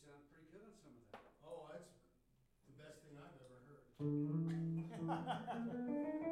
sound pretty good on some of that. Oh, that's the best thing I've ever heard.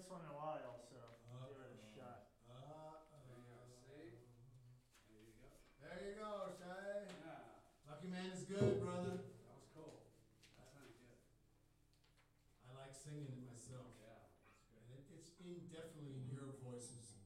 this one in a while, so give it a Uh-oh. shot. Uh, There you go, see? There you go. There you go, Shay. Yeah, Lucky man is good, brother. that was cool. That sounded good. I like singing it myself. Yeah, that's good. And it, it's in definitely in your voices.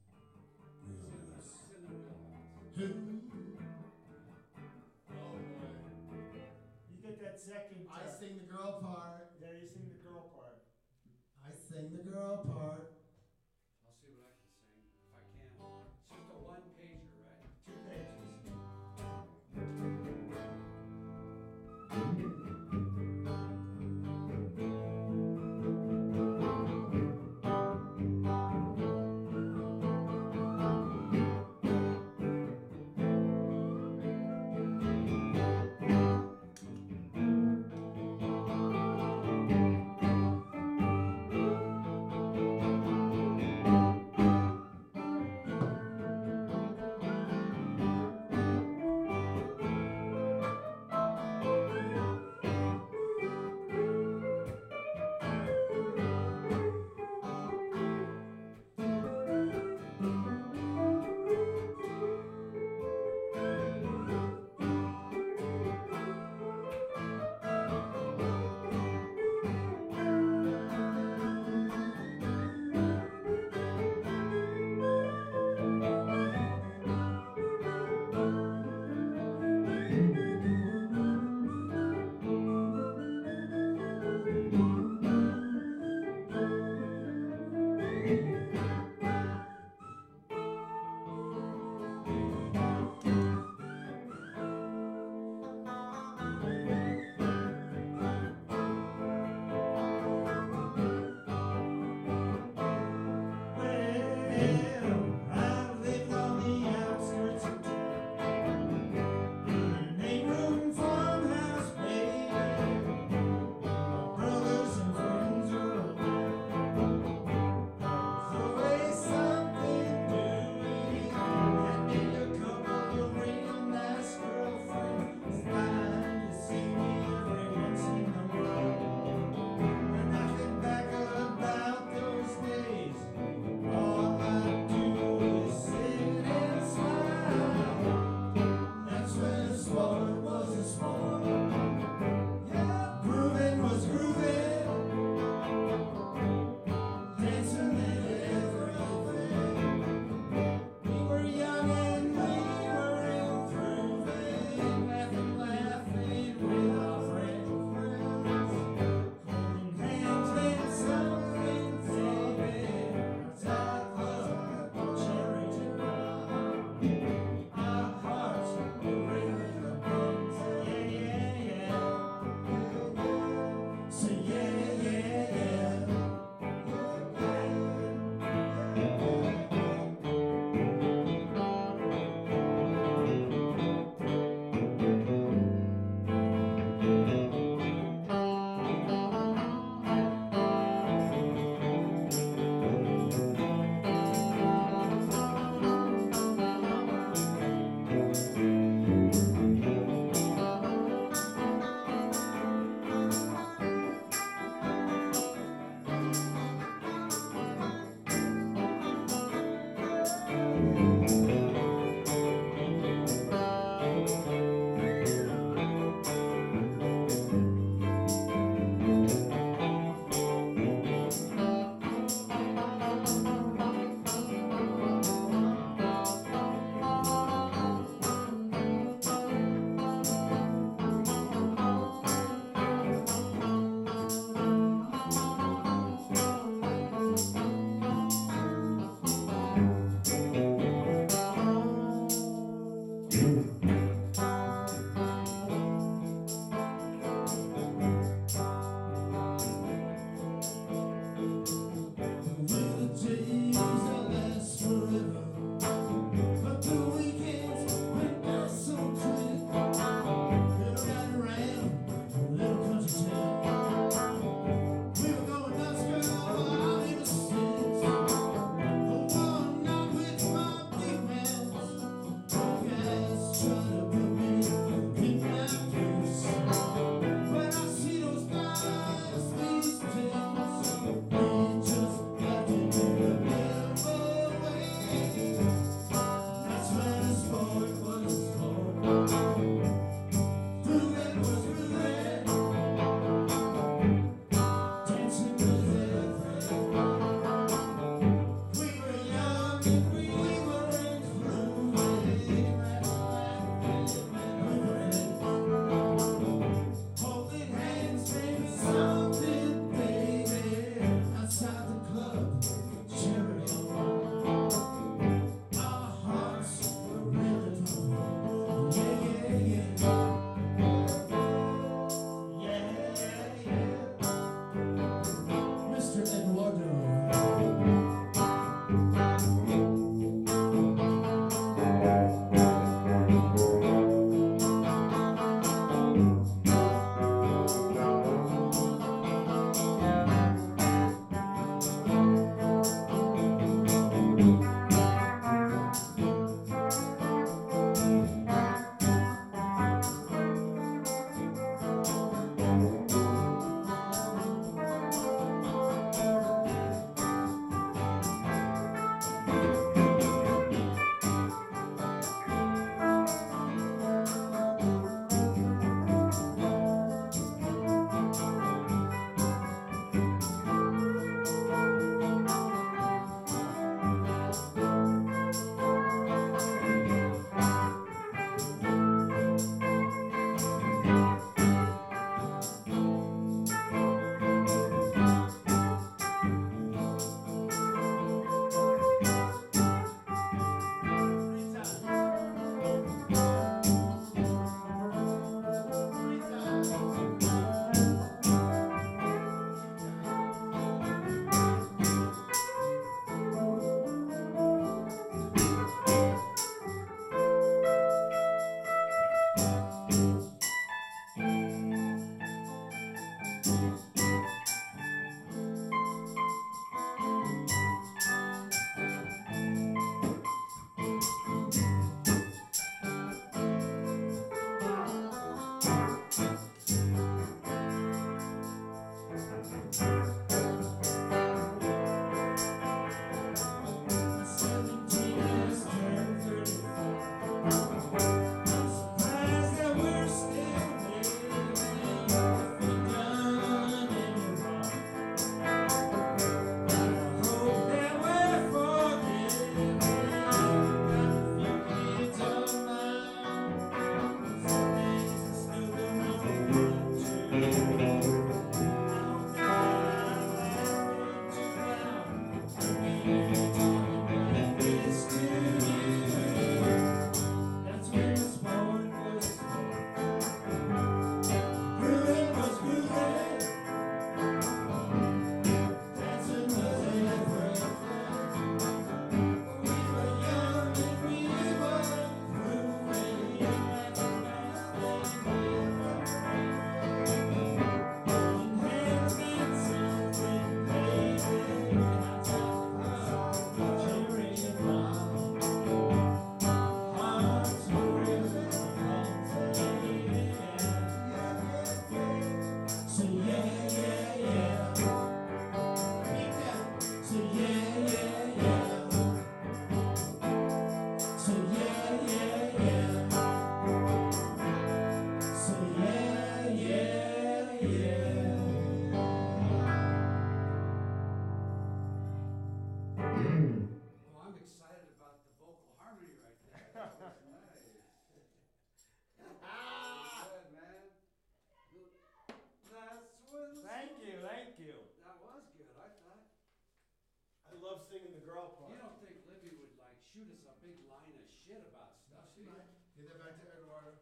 I love singing the girl part. You don't think Libby would like shoot us a big line of shit about stuff? do you? Give that back to Eduardo.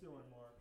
Let's do